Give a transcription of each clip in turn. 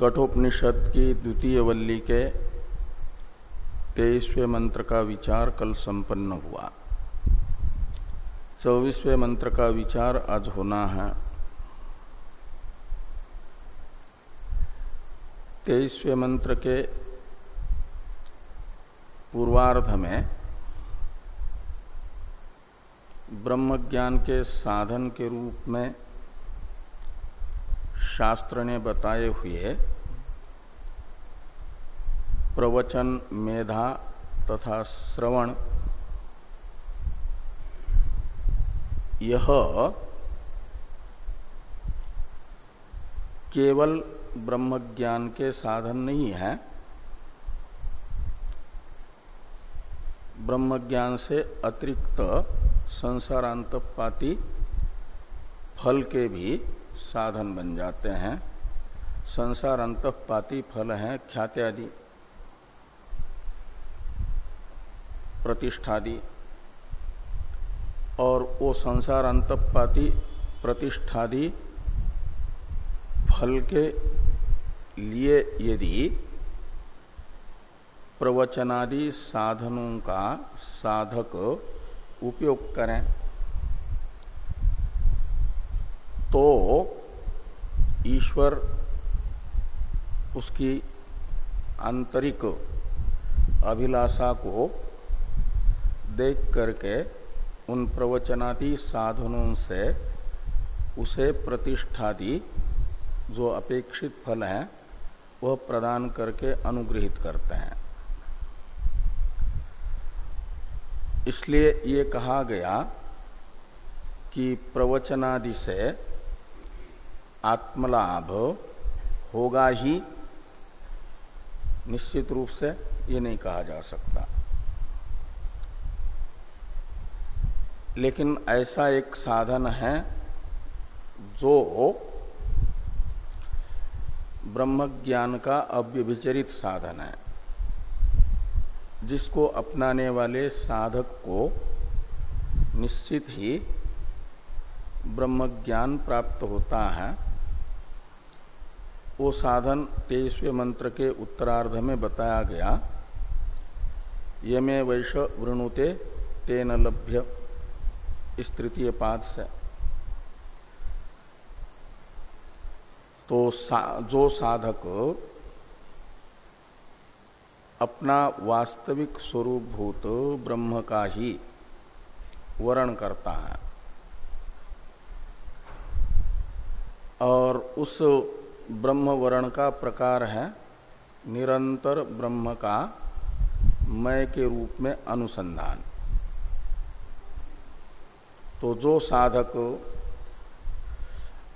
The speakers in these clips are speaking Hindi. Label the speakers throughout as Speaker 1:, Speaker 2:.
Speaker 1: कठोपनिषद की द्वितीय वल्ली के तेईसवें मंत्र का विचार कल संपन्न हुआ। चौबीसवें मंत्र का विचार आज होना है। तेईसवें मंत्र के पूर्वार्ध में ब्रह्म ज्ञान के साधन के रूप में शास्त्र ने बताए हुए प्रवचन, मेधा तथा श्रवण, यह केवल ब्रह्म ज्ञान के साधन नहीं है। ब्रह्म ज्ञान से अतिरिक्त संसारांतपाती फल के भी साधन बन जाते हैं। संसार अंतपाती फल हैं ख्यात्यादि प्रतिष्ठादि। और वो संसार अंतपाती प्रतिष्ठादि फल के लिए यदि प्रवचनादि साधनों का साधक उपयोग करें तो ईश्वर, उसकी आंतरिक अभिलाषा को देख करके उन प्रवचनादि साधनों से उसे प्रतिष्ठादि जो अपेक्षित फल हैं, वह प्रदान करके अनुग्रहित करते हैं। इसलिए ये कहा गया कि प्रवचनादि से आत्मलाभ होगा ही। निश्चित रूप से ये नहीं कहा जा सकता। लेकिन ऐसा एक साधन है जो ब्रह्म ज्ञान का अव्यभिचरित साधन है, जिसको अपनाने वाले साधक को निश्चित ही ब्रह्म ज्ञान प्राप्त होता है। वो साधन तेईसवें मंत्र के उत्तरार्ध में बताया गया। यमे वैश वृणुते तेन लभ्य इस तृतीय पाद से। तो सा, जो साधक अपना वास्तविक स्वरूप भूत ब्रह्म का ही वर्ण करता है और उस ब्रह्म वर्ण का प्रकार है, निरंतर ब्रह्म का मय के रूप में अनुसंधान। तो जो साधक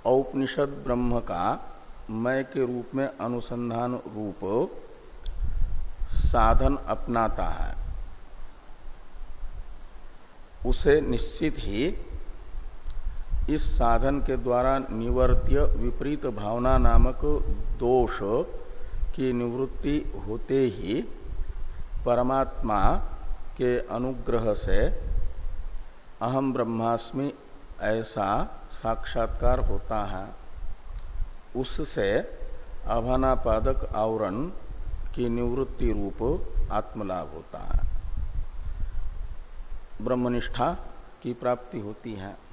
Speaker 1: औपनिषद ब्रह्म का मय के रूप में अनुसंधान रूप साधन अपनाता है, उसे निश्चित ही इस साधन के द्वारा निवर्त्य विपरीत भावना नामक दोष की निवृत्ति होते ही परमात्मा के अनुग्रह से अहम ब्रह्मास्मि ऐसा साक्षात्कार होता है। उससे अभानापादक आवरण की निवृत्ति रूप आत्मलाभ होता है। ब्रह्मनिष्ठा की प्राप्ति होती है।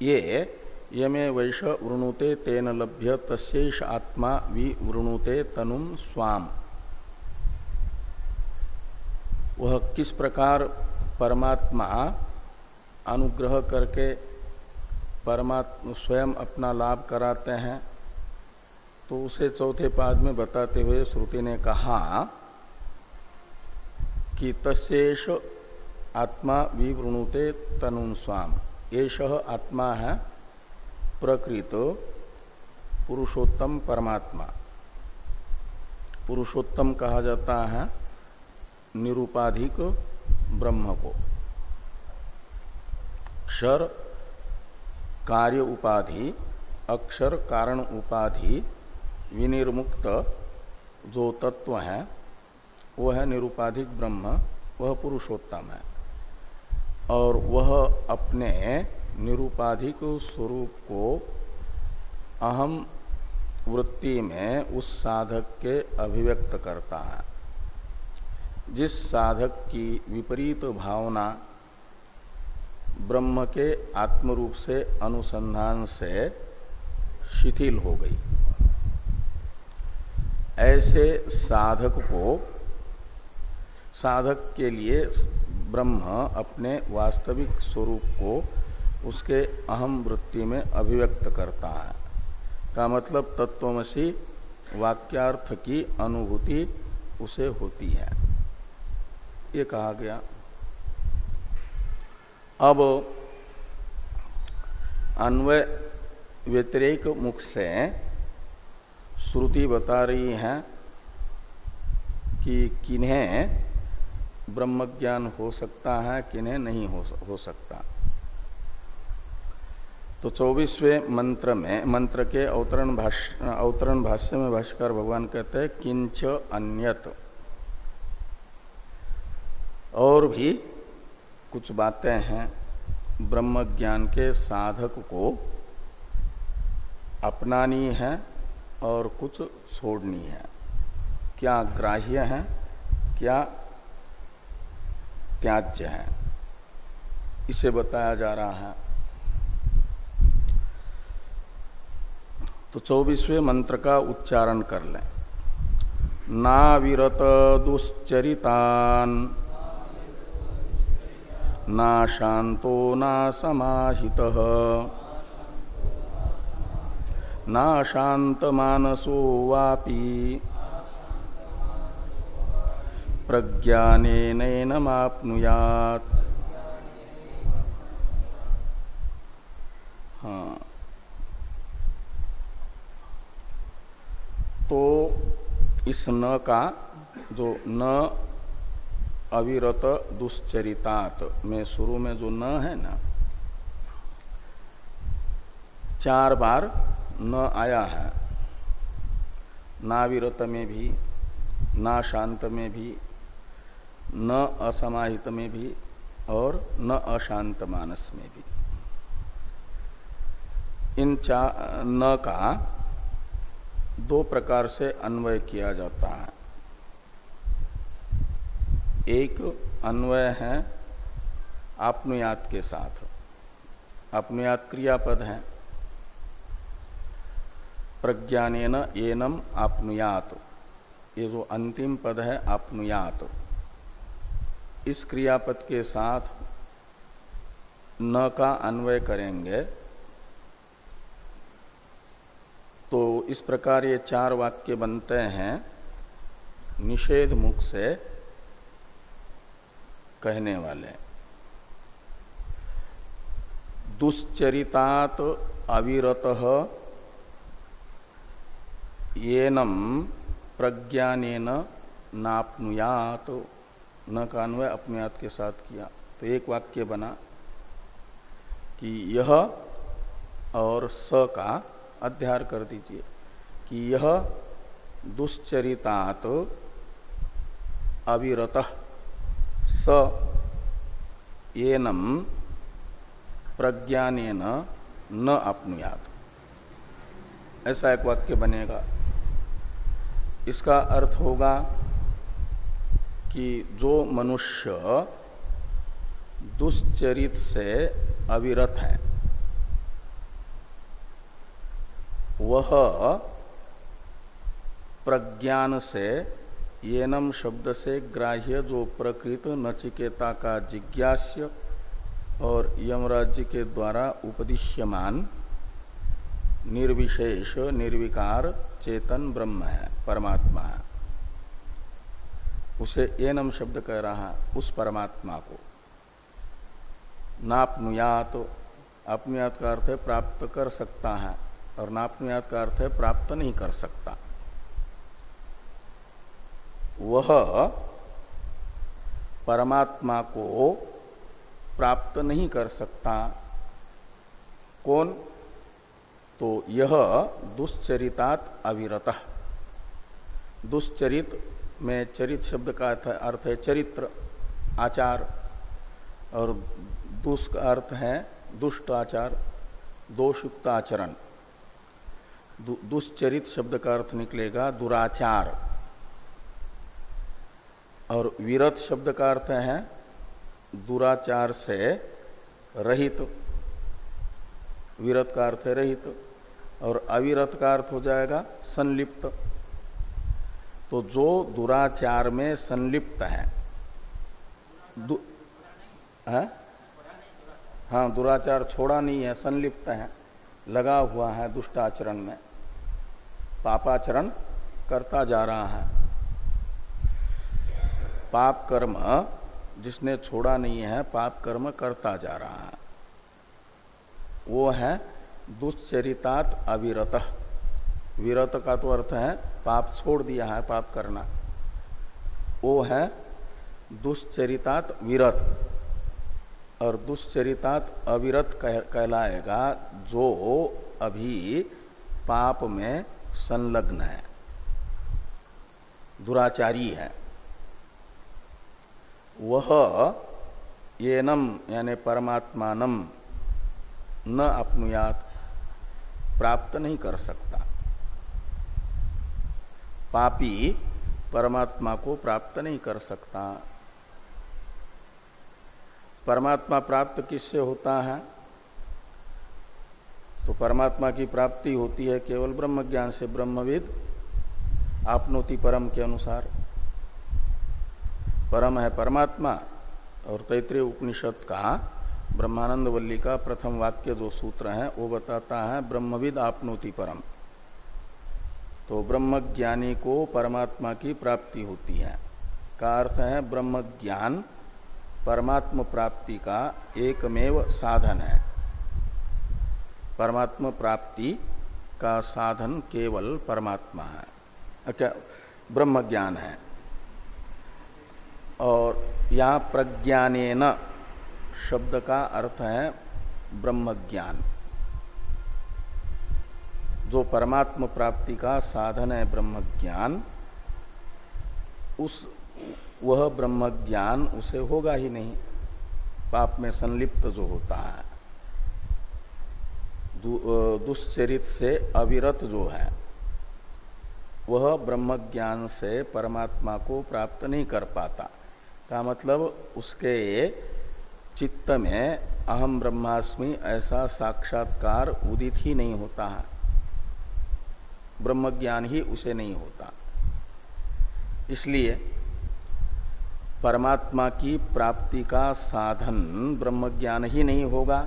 Speaker 1: ये यमे वैश वृणुते तेन लभ्य तस्ेष आत्मा विवृणुते तनुम स्वाम। वह किस प्रकार परमात्मा अनुग्रह करके परमात्मा स्वयं अपना लाभ कराते हैं तो उसे चौथे पाद में बताते हुए श्रुति ने कहा कि तस्ेष आत्मा विवृणुते तनुन स्वाम। येष आत्मा है प्रकृत पुरुषोत्तम परमात्मा। पुरुषोत्तम कहा जाता है निरूपाधिक ब्रह्म को। क्षर कार्य उपाधि, अक्षर कारण उपाधि, विनिर्मुक्त जो तत्व है वो है निरुपाधिक ब्रह्म, वह पुरुषोत्तम है। और वह अपने निरूपाधिक स्वरूप को अहम वृत्ति में उस साधक के अभिव्यक्त करता है। जिस साधक की विपरीत भावना ब्रह्म के आत्मरूप से अनुसंधान से शिथिल हो गई। ऐसे साधक को साधक के लिए ब्रह्म अपने वास्तविक स्वरूप को उसके अहम वृत्ति में अभिव्यक्त करता है। का मतलब तत्वमसी वाक्यार्थ की अनुभूति उसे होती है। ये कहा गया। अब अन्वय व्यतिरेक मुख से श्रुति बता रही है कि किन्हें ब्रह्म ज्ञान हो सकता है किन्हें नहीं हो, हो सकता। तो चौबीसवें मंत्र में मंत्र के अवतरण भाष्य अवतरण भाष्य में भाष्कर भगवान कहते हैं किंच अन्यत। और भी कुछ बातें हैं ब्रह्म ज्ञान के साधक को अपनानी है और कुछ छोड़नी है। क्या ग्राह्य है क्या त्याज्य है। इसे बताया जा रहा है। तो चौबीसवें मंत्र का उच्चारण कर लें। ना विरत दुश्चरितान, ना शांतो, ना समाहित, ना शांत मानसो वापी प्रज्ञान मापनुयात हाँ। तो इस न का जो न अविरत दुश्चरितात, में शुरू में जो न है ना, चार बार न आया है। नाविरत में भी, ना शांत में भी न असमाहित में भी और न अशांत मानस में भी। इन चा, न का दो प्रकार से अन्वय किया जाता है। एक, अन्वय है आपनुयात के साथ। आत्मयात क्रियापद है। प्रज्ञान एनम आपनुयात। ये जो अंतिम पद है आत्मयात इस क्रियापद के साथ न का अन्वय करेंगे तो इस प्रकार ये चार वाक्य बनते हैं निषेध मुख से कहने वाले। दुश्चरितात अविरत येनम प्रज्ञान नापनुयात। न का कान्वय अपनुयात के साथ किया। तो एक वाक्य बना कि यह और स का अध्यार कर दीजिए कि यह दुश्चरितात अविरत स एनम प्रज्ञान न अपनुयात। ऐसा एक वाक्य बनेगा। इसका अर्थ होगा कि जो मनुष्य दुश्चरित से अविरत है, वह प्रज्ञान से, येनम शब्द से ग्राह्य जो प्रकृत नचिकेता का जिज्ञास्य और यमराज्य के द्वारा उपदिश्यमान, निर्विशेष, निर्विकार, चेतन ब्रह्म है, परमात्मा है। उसे एनम शब्द कह रहा है उस परमात्मा को। नापनुयात, अपनुयात का अर्थ है प्राप्त कर सकता है और नापनुयात का अर्थ है प्राप्त नहीं कर सकता। वह परमात्मा को प्राप्त नहीं कर सकता। कौन? तो यह दुश्चरितात अविरत। दुश्चरित में चरित शब्द का अर्थ है चरित्र, आचार, और दुष् का अर्थ है दुष्ट आचार, दोषयुक्त आचरण। दुष्चरित शब्द का अर्थ निकलेगा दुराचार। और विरत शब्द का अर्थ है दुराचार से रहित। विरत का अर्थ है रहित, और अविरत का अर्थ हो जाएगा संलिप्त। तो जो दुराचार में संलिप्त है। दु, है? दुराचार छोड़ा नहीं है संलिप्त है। लगा हुआ है दुष्टाचरण में। पापाचरण करता जा रहा है। पाप कर्म जिसने छोड़ा नहीं है पाप कर्म करता जा रहा है। वो है दुश्चरितात अविरत। विरत का तो अर्थ है पाप छोड़ दिया है पाप करना। वो है दुश्चरितात विरत। और दुश्चरितात अविरत कह, कहलाएगा जो अभी पाप में संलग्न है। दुराचारी है। वह येनम यानी परमात्मानम न अपनुयात प्राप्त नहीं कर सकता। पापी परमात्मा को प्राप्त नहीं कर सकता। परमात्मा प्राप्त किससे होता है? तो परमात्मा की प्राप्ति होती है केवल ब्रह्म ज्ञान से। ब्रह्मविद आपनोति परम के अनुसार। परम है परमात्मा और तैतृय उपनिषद का ब्रह्मानंद वल्ली का प्रथम वाक्य जो सूत्र है, वो बताता है ब्रह्मविद आपनोति परम। तो ब्रह्म ज्ञानी को परमात्मा की प्राप्ति होती है। का अर्थ है ब्रह्म ज्ञान परमात्म प्राप्ति का एकमेव साधन है। परमात्मा प्राप्ति का साधन केवल परमात्मा है। क्या ब्रह्म ज्ञान है। और यहाँ प्रज्ञान शब्द का अर्थ है ब्रह्म ज्ञान जो परमात्म प्राप्ति का साधन है ब्रह्म ज्ञान, उस, वह ब्रह्म ज्ञान उसे होगा ही नहीं। पाप में संलिप्त जो होता है दुश्चरित से अविरत जो है, वह ब्रह्म ज्ञान से परमात्मा को प्राप्त नहीं कर पाता। का मतलब उसके चित्त में अहम ब्रह्मास्मि ऐसा साक्षात्कार उदित ही नहीं होता है। ब्रह्म ज्ञान ही उसे नहीं होता। इसलिए परमात्मा की प्राप्ति का साधन ब्रह्म ज्ञान ही नहीं होगा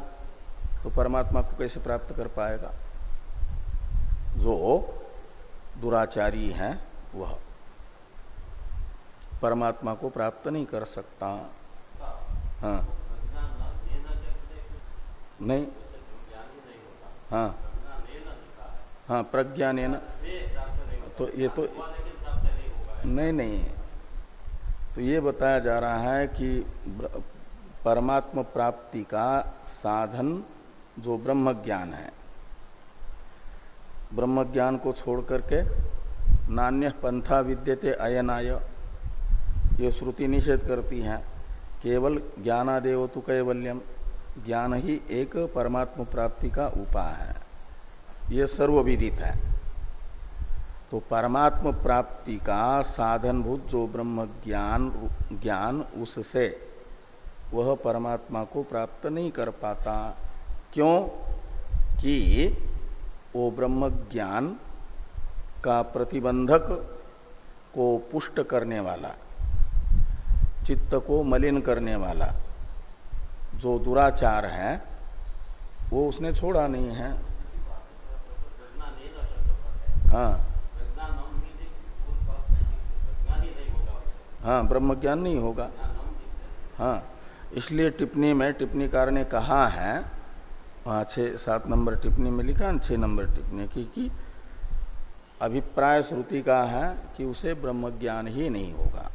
Speaker 1: तो परमात्मा को कैसे प्राप्त कर पाएगा? जो दुराचारी है वह परमात्मा को प्राप्त नहीं कर सकता। हाँ। नहीं। हाँ। हाँ प्रज्ञान तो ये तो नहीं नहीं। तो ये बताया जा रहा है कि परमात्म प्राप्ति का साधन जो ब्रह्म ज्ञान है। ब्रह्म ज्ञान को छोड़ करके नान्य पंथा विद्यते अयनाय। ये श्रुति निषेध करती है, केवल ज्ञानादेव तो कैवल्यम, ज्ञान ही एक परमात्म प्राप्ति का उपाय है। ये सर्वविदित है। तो परमात्म प्राप्ति का साधनभूत जो ब्रह्म ज्ञान ज्ञान उससे वह परमात्मा को प्राप्त नहीं कर पाता। क्यों? कि वो ब्रह्म ज्ञान का प्रतिबंधक को पुष्ट करने वाला, चित्त को मलिन करने वाला, जो दुराचार है, वो उसने छोड़ा नहीं है। हाँ। हाँ ब्रह्म ज्ञान नहीं होगा। हाँ इसलिए टिप्पणी में, टिप्पणीकार ने कहा है, वहाँ छः सात नंबर टिप्पणी में लिखा है छः नंबर टिप्पणी की कि अभिप्राय श्रुति का है कि उसे ब्रह्म ज्ञान ही नहीं होगा।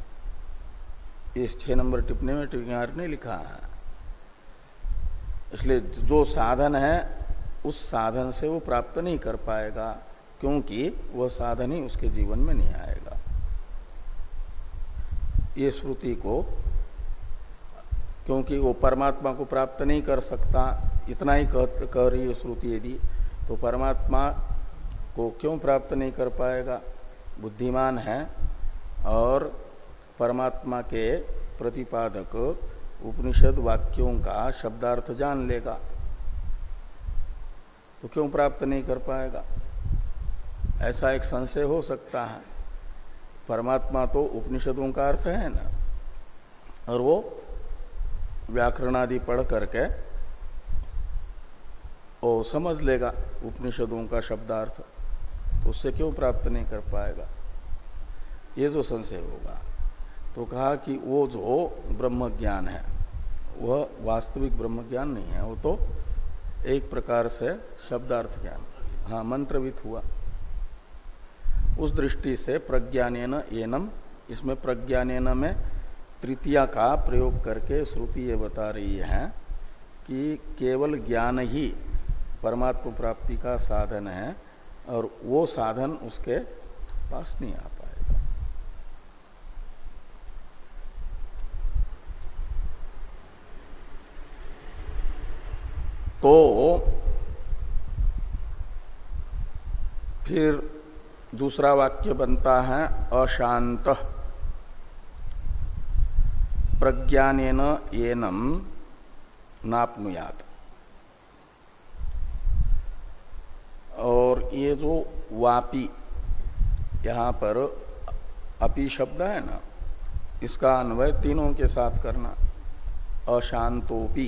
Speaker 1: इस छः नंबर टिप्पणी में टिप्पणीकार ने लिखा है। इसलिए जो साधन है, उस साधन से वो प्राप्त नहीं कर पाएगा। क्योंकि वह साधन ही उसके जीवन में नहीं आएगा। ये श्रुति को क्योंकि वो परमात्मा को प्राप्त नहीं कर सकता इतना ही कह, कह रही है श्रुति यदि तो परमात्मा को क्यों प्राप्त नहीं कर पाएगा? बुद्धिमान है और परमात्मा के प्रतिपादक उपनिषद वाक्यों का शब्दार्थ जान लेगा। तो क्यों प्राप्त नहीं कर पाएगा? ऐसा एक संशय हो सकता है। परमात्मा तो उपनिषदों का अर्थ है ना। और वो व्याकरण आदि पढ़ करके वो समझ लेगा उपनिषदों का शब्दार्थ तो उससे क्यों प्राप्त नहीं कर पाएगा? ये जो संशय होगा तो कहा कि वो जो ब्रह्म ज्ञान है, वह वास्तविक ब्रह्म ज्ञान नहीं है, वो तो एक प्रकार से शब्दार्थ ज्ञान। हाँ मंत्रवित हुआ। उस दृष्टि से प्रज्ञान एनम, इसमें प्रज्ञान में तृतीया का प्रयोग करके श्रुति ये बता रही है कि केवल ज्ञान ही परमात्मा प्राप्ति का साधन है और वो साधन उसके पास नहीं आ पाएगा। तो फिर दूसरा वाक्य बनता है अशांत। प्रज्ञान एनम नापनुयात। और ये जो वापी यहाँ पर अपी शब्द है ना, इसका अन्वय तीनों के साथ करना। अशांतोपि,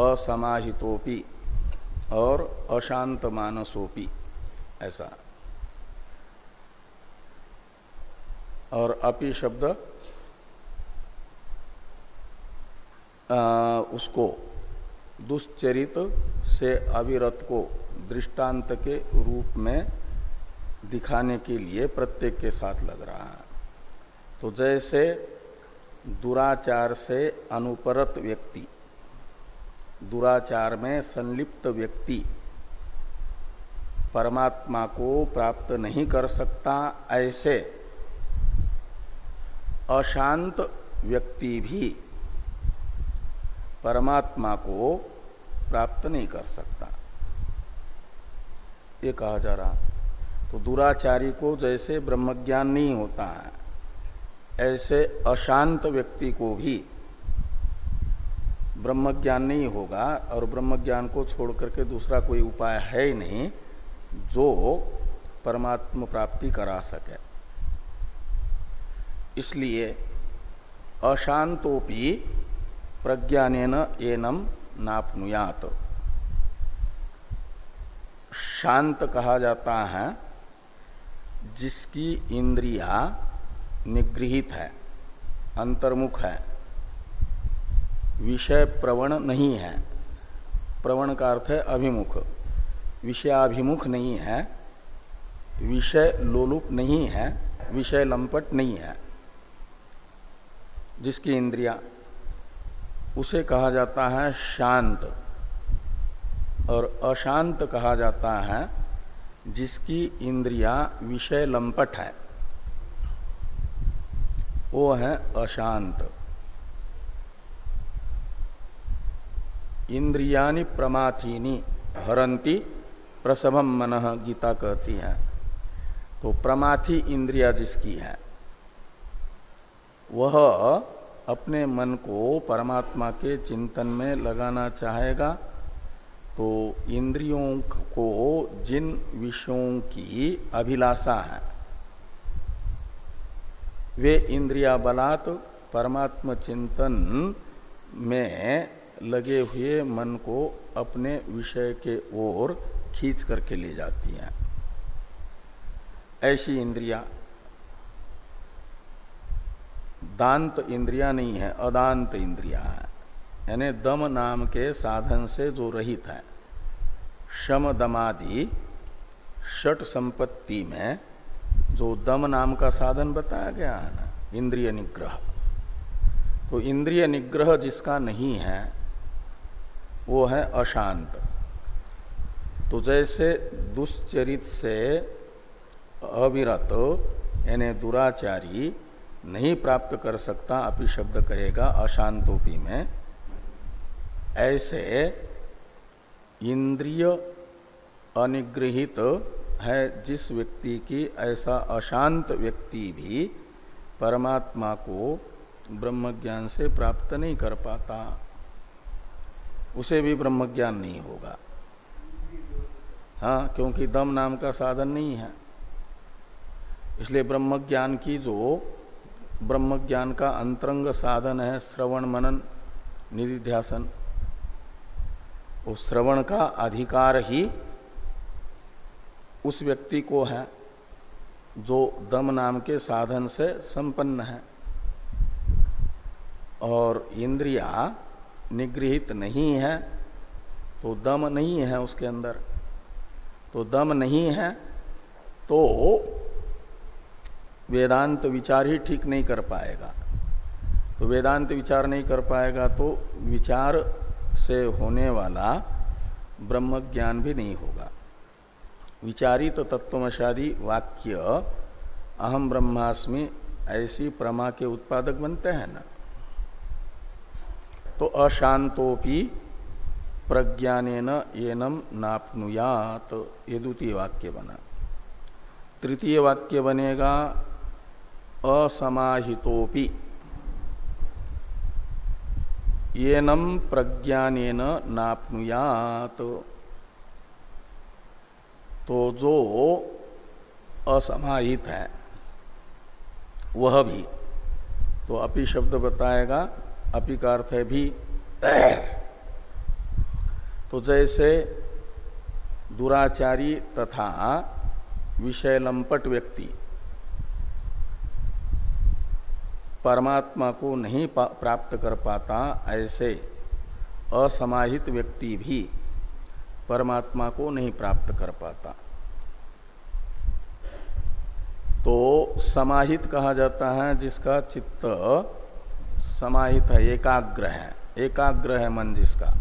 Speaker 1: असमाहितोपि और अशांत मानसोपि ऐसा। और अपि शब्द आ, उसको दुश्चरित से अविरत को दृष्टांत के रूप में दिखाने के लिए प्रत्येक के साथ लग रहा है। तो जैसे दुराचार से अनुपरत व्यक्ति दुराचार में संलिप्त व्यक्ति परमात्मा को प्राप्त नहीं कर सकता ऐसे अशांत व्यक्ति भी परमात्मा को प्राप्त नहीं कर सकता। ये कहा जा रहा। तो दुराचारी को जैसे ब्रह्मज्ञान नहीं होता है, ऐसे अशांत व्यक्ति को भी ब्रह्मज्ञान नहीं होगा और ब्रह्मज्ञान को छोड़ करके दूसरा कोई उपाय है ही नहीं। जो परमात्म प्राप्ति करा सके। इसलिए अशांतोपि प्रज्ञान एनम नापनुयात। शांत कहा जाता है, जिसकी इंद्रिया निगृहित है, अंतर्मुख है। विषय प्रवण नहीं है। प्रवण का अर्थ है अभिमुख। विषयाभिमुख नहीं है, विषय लोलुप नहीं है, विषय लंपट नहीं है। जिसकी इंद्रिया, उसे कहा जाता है शांत, और अशांत कहा जाता है जिसकी इंद्रिया विषय लंपट है। वो है अशांत। इंद्रियानि प्रमाथीनी हरंती प्रसभम मन गीता कहती है। तो प्रमाथी इंद्रिया जिसकी है, वह अपने मन को परमात्मा के चिंतन में लगाना चाहेगा। तो इंद्रियों को जिन विषयों की अभिलाषा है, वे इंद्रिया बलात् परमात्म चिंतन में लगे हुए मन को अपने विषय के ओर खींच करके ले जाती हैं। ऐसी इंद्रिया। दांत इंद्रिया नहीं है, अदांत इंद्रिया है। यानी दम नाम के साधन से जो रहित है। शम दमादि, षट संपत्ति में जो दम नाम का साधन बताया गया है ना, इंद्रिय निग्रह। तो इंद्रिय निग्रह जिसका नहीं है, वो है अशांत। तो जैसे दुश्चरित से अविरत, यानी दुराचारी, नहीं प्राप्त कर सकता, अपि शब्द कहेगा, अशांतोपी में, ऐसे इंद्रिय अनिगृहित है जिस व्यक्ति की, ऐसा अशांत व्यक्ति भी परमात्मा को ब्रह्म ज्ञान से प्राप्त नहीं कर पाता। उसे भी ब्रह्म ज्ञान नहीं होगा। हाँ क्योंकि दम नाम का साधन नहीं है। इसलिए ब्रह्म ज्ञान की जो ब्रह्म ज्ञान का अंतरंग साधन है, श्रवण मनन निधिध्यासन उस श्रवण का अधिकार ही उस व्यक्ति को है जो दम नाम के साधन से संपन्न है। और इंद्रिया निगृहित नहीं है तो दम नहीं है उसके अंदर। तो दम नहीं है तो वेदांत विचार ही ठीक नहीं कर पाएगा। तो वेदांत विचार नहीं कर पाएगा तो विचार से होने वाला ब्रह्म ज्ञान भी नहीं होगा। विचारित तो तत्वमशादी वाक्य, अहम ब्रह्मास्मि, ऐसी प्रमा के उत्पादक बनते हैं ना। तो अशांतोपि प्रज्ञान येनम नापनुयात ये द्वितीय वाक्य बना। तृतीय वाक्य बनेगा असमाहितोपि येनम प्रज्ञान नापनुयात तो जो असमाहित है। वह भी तो अपि शब्द बताएगा, अपि का अर्थ है भी। तो जैसे दुराचारी तथा विषय लंपट व्यक्ति परमात्मा को नहीं प्राप्त कर पाता, ऐसे असमाहित व्यक्ति भी परमात्मा को नहीं प्राप्त कर पाता। तो समाहित कहा जाता है, जिसका चित्त समाहित है, एकाग्र है। एकाग्र है मन जिसका।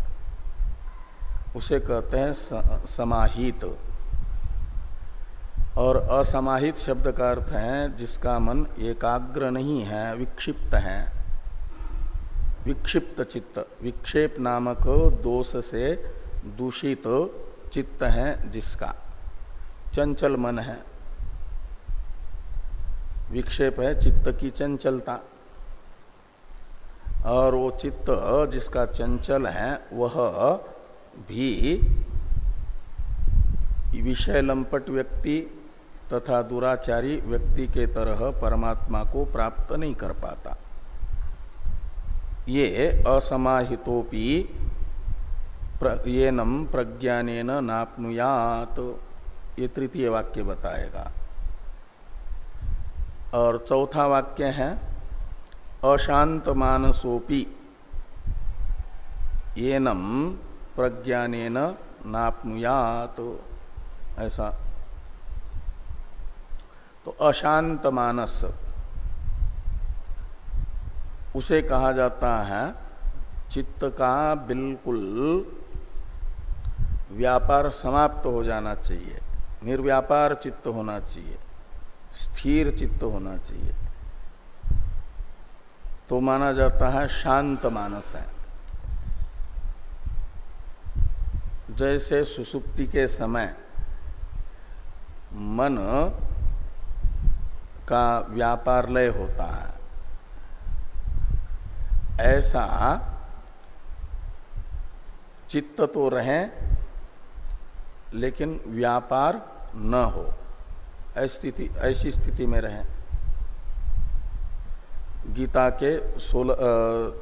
Speaker 1: उसे कहते हैं समाहित। और असमाहित शब्द का अर्थ है जिसका मन एकाग्र नहीं है, विक्षिप्त है। विक्षिप्त चित्त, विक्षेप नामक दोष से दूषित चित्त है जिसका। चंचल मन है। विक्षेप है चित्त की चंचलता। और वो चित्त जिसका चंचल है, वह भी विषय लंपट व्यक्ति तथा दुराचारी व्यक्ति के तरह परमात्मा को प्राप्त नहीं कर पाता। ये असमाहितोपि ये नम प्रज्ञान नापनुयात। ये तृतीय वाक्य बताएगा। और चौथा वाक्य है, अशांत मानसोपी ये नम प्रज्ञान नापनुयात। ऐसा। तो अशांत मानस उसे कहा जाता है, चित्त का बिल्कुल व्यापार समाप्त हो जाना चाहिए, निर्व्यापार चित्त होना चाहिए, स्थिर चित्त होना चाहिए। तो माना जाता है शांत मानस है। जैसे सुसुप्ति के समय मन का व्यापार लय होता है। ऐसा चित्त तो रहे, लेकिन व्यापार न हो। स्थिति, ऐसी स्थिति में रहे। गीता के सोलह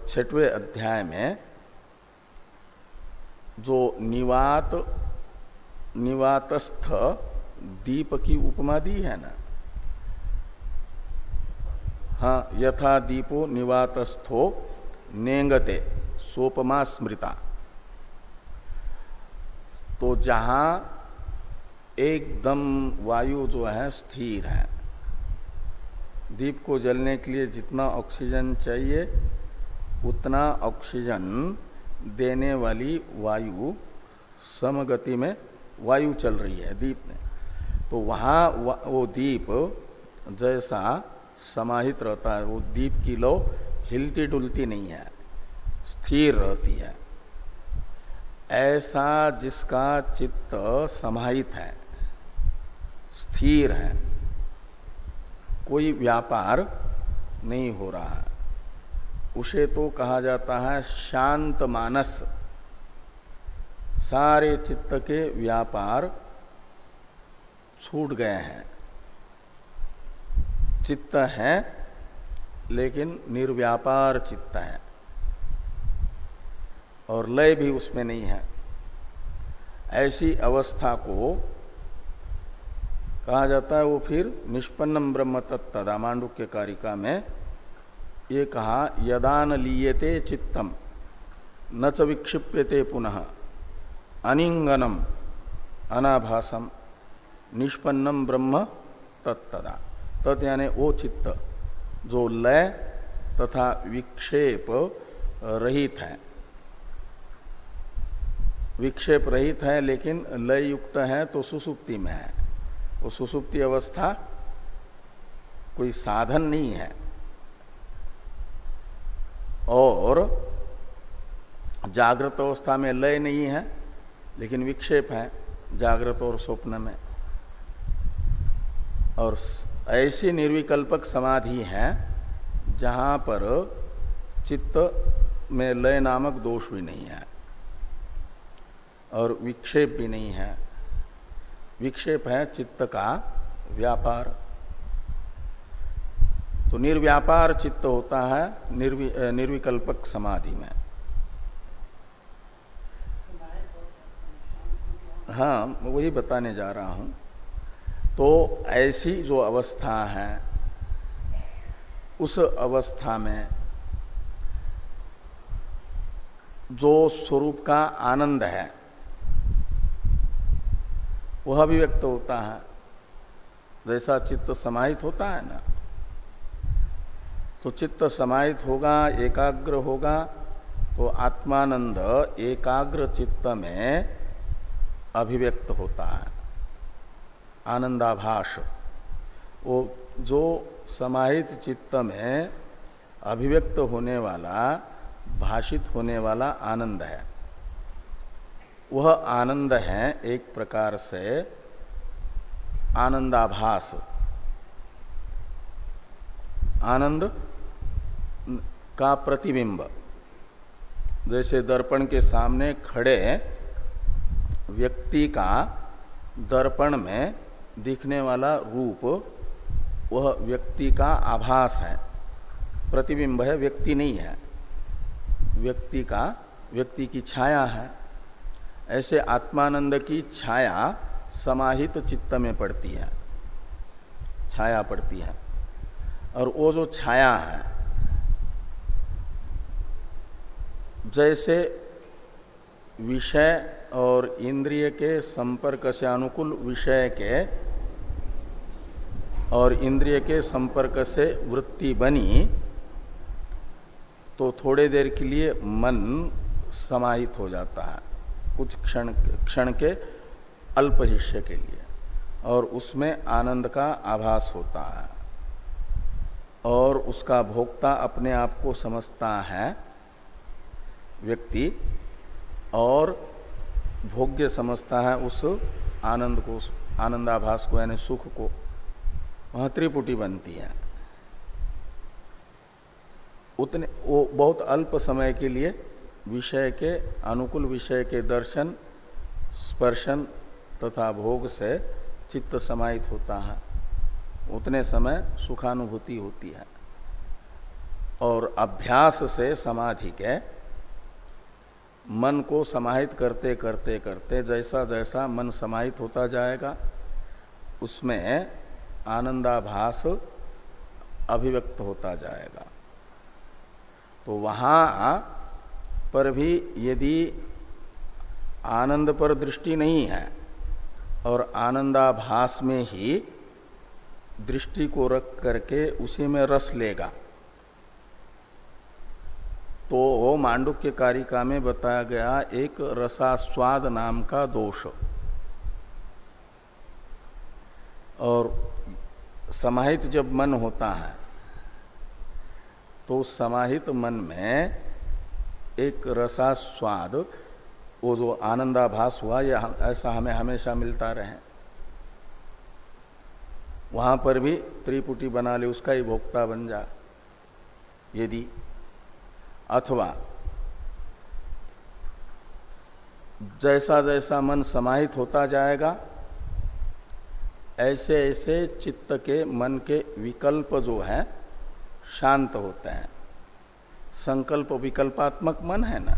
Speaker 1: छठवें अध्याय में जो निवात, निवातस्थ दीप की उपमा दी है ना? हाँ यथा दीपो निवातस्थो नेंगते, सोपमा स्मृता। तो जहाँ एकदम वायु जो है, स्थिर है। दीप को जलने के लिए जितना ऑक्सीजन चाहिए, उतना ऑक्सीजन देने वाली वायु समगति में वायु चल रही है दीप में। तो वहाँ वो दीप जैसा समाहित रहता है। वो दीप की लो हिलती डुलती नहीं है, स्थिर रहती है। ऐसा जिसका चित्त समाहित है, स्थिर है, कोई व्यापार नहीं हो रहा। है उसे तो कहा जाता है शांत मानस। सारे चित्त के व्यापार छूट गए हैं। चित्त है, लेकिन निर्व्यापार चित्त है। और लय भी उसमें नहीं है। ऐसी अवस्था को कहा जाता है वो फिर निष्पन्नम ब्रह्म तत्दा मांडुक्य कारिका में ये कहा, यदान लीयते चित्तम, न च विक्षिप्यते पुनः। अनिंगनम अनाभासम, निष्पन्नम ब्रह्म तत्तदा। तत् यानी वो चित्त, जो लय तथा विक्षेप रहित है। विक्षेप रहित है, लेकिन लय युक्त है तो सुसुप्ति में है। वो सुसुप्ति अवस्था कोई साधन नहीं है। और जागृत अवस्था में लय नहीं है, लेकिन विक्षेप है जागृत और स्वप्न में। और ऐसी निर्विकल्पक समाधि है जहाँ पर चित्त में लय नामक दोष भी नहीं है और विक्षेप भी नहीं है। विक्षेप है चित्त का व्यापार। तो निर्व्यापार चित्त होता है निर्वि, निर्विकल्पक समाधि में। हाँ वही बताने जा रहा हूँ। तो ऐसी जो अवस्था है उस अवस्था में जो स्वरूप का आनंद है वह अभिव्यक्त होता है। जैसा चित्त समाहित होता है ना तो चित्त समाहित होगा, एकाग्र होगा तो आत्मानंद एकाग्र चित्त में अभिव्यक्त होता है। आनंदाभास वो जो समाहित चित्त में अभिव्यक्त होने वाला, भाषित होने वाला आनंद है। वह आनंद है एक प्रकार से आनंदाभास। आनंद का प्रतिबिंब। जैसे दर्पण के सामने खड़े व्यक्ति का दर्पण में दिखने वाला रूप, वह व्यक्ति का आभास है। प्रतिबिंब है, व्यक्ति नहीं है। व्यक्ति का, व्यक्ति की छाया है। ऐसे आत्मानंद की छाया समाहित तो चित्त में पड़ती है। छाया पड़ती है। और वो जो छाया है जैसे विषय और इंद्रिय के संपर्क से अनुकूल विषय के और इंद्रिय के संपर्क से वृत्ति बनी तो थोड़े देर के लिए मन समाहित हो जाता है, कुछ क्षण क्षण के अल्प हिस्से के लिए, और उसमें आनंद का आभास होता है, और उसका भोक्ता अपने आप को समझता है व्यक्ति और भोग्य समझता है उस आनंद को, आनंदाभास को, यानी सुख को। वह त्रिपुटी बनती है। उतने, वो बहुत अल्प समय के लिए विषय के, अनुकूल विषय के दर्शन, स्पर्शन तथा भोग से चित्त समाहित होता है। उतने समय सुखानुभूति होती है। और अभ्यास से समाधि के मन को समाहित करते करते करते जैसा जैसा मन समाहित होता जाएगा, उसमें आनंदाभास अभिव्यक्त होता जाएगा। तो वहाँ पर भी यदि आनंद पर दृष्टि नहीं है और आनंदाभास में ही दृष्टि को रख करके उसी में रस लेगा तो वो मांडुक्य कारिका में बताया गया एक रसास्वाद नाम का दोष। और समाहित जब मन होता है तो समाहित मन में एक रसास्वाद, वो जो आनंदाभास हुआ, ये ऐसा हमें हमेशा मिलता रहे। वहाँ पर भी त्रिपुटी बना ले, उसका ही भोक्ता बन जा। यदि अथवा जैसा जैसा मन समाहित होता जाएगा ऐसे ऐसे चित्त के मन के विकल्प जो है, शांत होते हैं। संकल्प विकल्पात्मक मन है ना?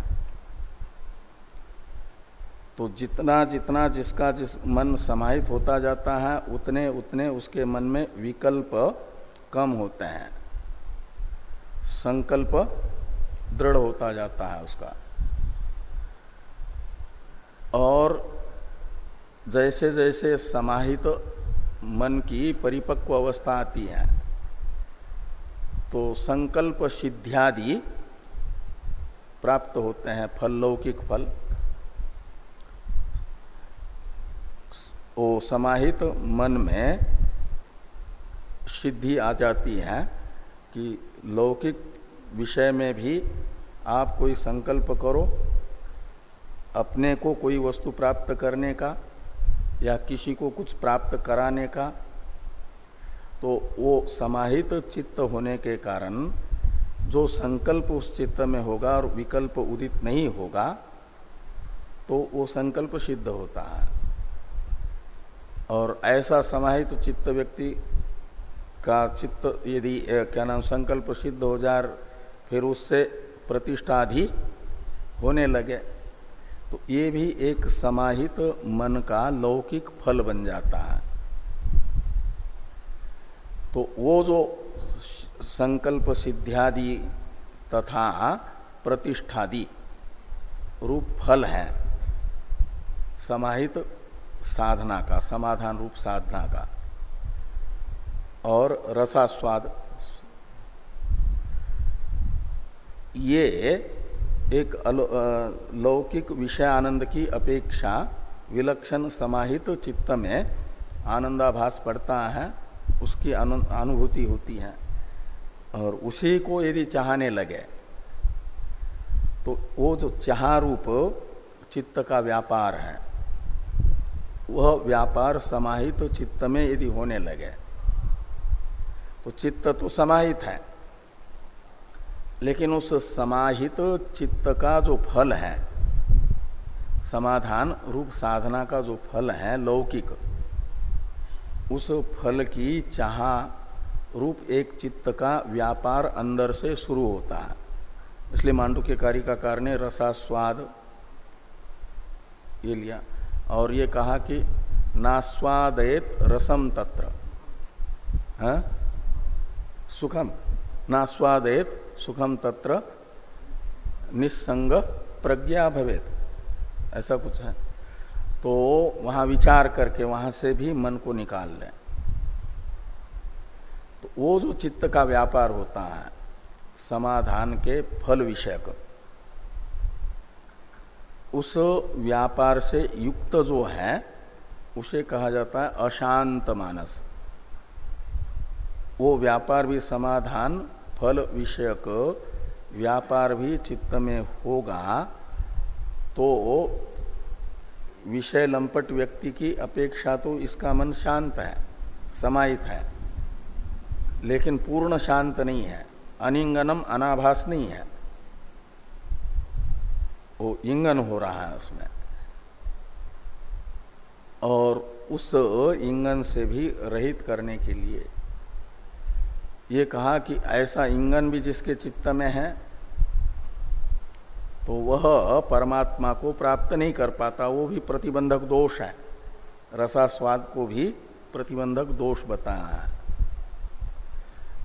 Speaker 1: तो जितना जितना जिसका जिस मन समाहित होता जाता है, उतने उतने उसके मन में विकल्प कम होते हैं। संकल्प दृढ़ होता जाता है उसका। और जैसे जैसे समाहित तो मन की परिपक्व अवस्था आती है तो संकल्प सिद्ध्यादि प्राप्त होते हैं, फल, लौकिक फल। वो समाहित तो मन में सिद्धि आ जाती है कि लौकिक विषय में भी आप कोई संकल्प करो, अपने को कोई वस्तु प्राप्त करने का या किसी को कुछ प्राप्त कराने का तो वो समाहित चित्त होने के कारण जो संकल्प उस चित्त में होगा और विकल्प उदित नहीं होगा तो वो संकल्प सिद्ध होता है। और ऐसा समाहित चित्त व्यक्ति का चित्त यदि क्या नाम, संकल्प सिद्ध हो जाए फिर उससे प्रतिष्ठाधि होने लगे। तो ये भी एक समाहित मन का लौकिक फल बन जाता है। तो वो जो संकल्प सिद्ध्यादि तथा प्रतिष्ठादि रूप फल है, समाहित साधना का, समाधान रूप साधना का और रसास्वाद ये एक लौकिक विषय आनंद की अपेक्षा विलक्षण समाहित तो चित्त में आनंदाभास पड़ता है, उसकी अनुभूति होती है। और उसी को यदि चाहने लगे तो वो जो चाह रूप चित्त का व्यापार है, वह व्यापार समाहित तो चित्त में यदि होने लगे तो चित्त तो समाहित है। लेकिन उस समाहित चित्त का जो फल है, समाधान रूप साधना का जो फल है, लौकिक, उस फल की चाह रूप एक चित्त का व्यापार अंदर से शुरू होता है। इसलिए मांडू के कारिकाकार ने रसास्वाद ये लिया और ये कहा कि नास्वादयत रसम तत्र, है? सुखम। नास्वादयत सुखम तत्र निसंग प्रज्ञा भवेत। ऐसा कुछ है। तो वहाँ विचार करके वहाँ से भी मन को निकाल लें। तो वो जो चित्त का व्यापार होता है, समाधान के फल विषयक, उस व्यापार से युक्त जो है, उसे कहा जाता है अशांत मानस। वो व्यापार भी समाधान फल विषयक व्यापार भी चित्त में होगा तो विषय लंपट व्यक्ति की अपेक्षा तो इसका मन शांत है, समाहित है। लेकिन पूर्ण शांत नहीं है, अनिंगनम अनाभास नहीं है। वो इंगन हो रहा है उसमें। और उस इंगन से भी रहित करने के लिए ये कहा कि ऐसा इंगन भी जिसके चित्त में है तो वह परमात्मा को प्राप्त नहीं कर पाता, वो भी प्रतिबंधक दोष है। रसास्वाद को भी प्रतिबंधक दोष बताया। है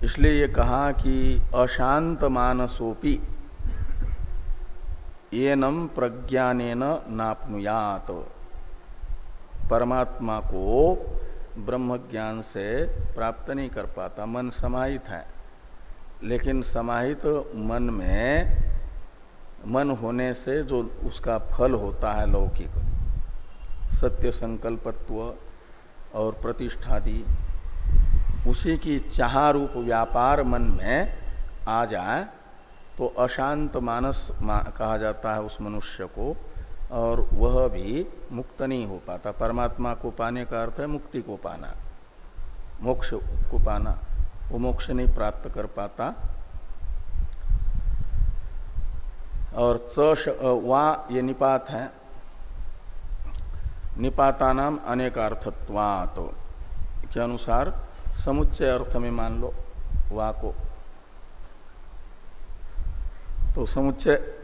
Speaker 1: इसलिए ये कहा कि अशांत मानसोपी ये नम प्रज्ञान नापनुयात। परमात्मा को ब्रह्म ज्ञान से प्राप्त नहीं कर पाता मन समाहित है। लेकिन समाहित मन में मन होने से जो उसका फल होता है लौकिक सत्य संकल्पत्व और प्रतिष्ठादि उसी की चाह रूप व्यापार मन में आ जाए तो अशांत मानस मा, कहा जाता है उस मनुष्य को। और वह भी मुक्त नहीं हो पाता। परमात्मा को पाने का अर्थ है मुक्ति को पाना। मोक्ष को पाना। वो मोक्ष नहीं प्राप्त कर पाता। और च वा, ये निपात है। निपाता नाम अनेकार्थत्वात्। के अनुसार समुच्चय अर्थ में मान लो, वा को। तो समुच्चय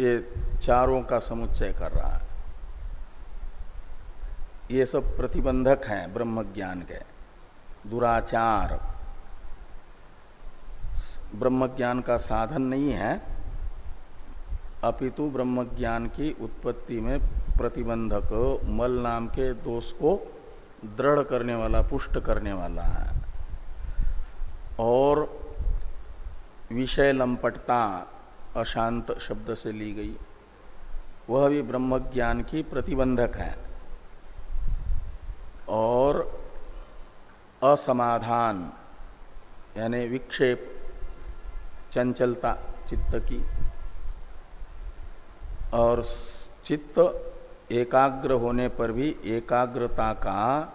Speaker 1: ये चारों का समुच्चय कर रहा है। ये सब प्रतिबंधक हैं ब्रह्म ज्ञान के। दुराचार। ब्रह्म ज्ञान का साधन नहीं है। अपितु ब्रह्म ज्ञान की उत्पत्ति में प्रतिबंधक, मल नाम के दोष को दृढ़ करने वाला, पुष्ट करने वाला है। और विषय लंपटता अशांत शब्द से ली गई। वह भी ब्रह्म ज्ञान की प्रतिबंधक है। और असमाधान, यानी विक्षेप, चंचलता चित्त की। और चित्त एकाग्र होने पर भी एकाग्रता का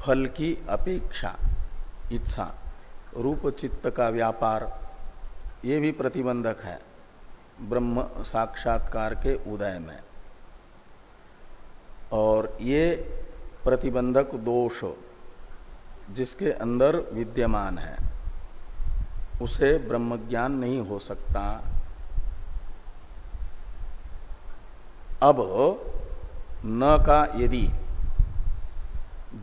Speaker 1: फल की अपेक्षा, इच्छा, रूप चित्त का व्यापार ये भी प्रतिबंधक है, ब्रह्म साक्षात्कार के उदय में। और ये प्रतिबंधक दोष जिसके अंदर विद्यमान है, उसे ब्रह्म ज्ञान नहीं हो सकता। अब न का यदि,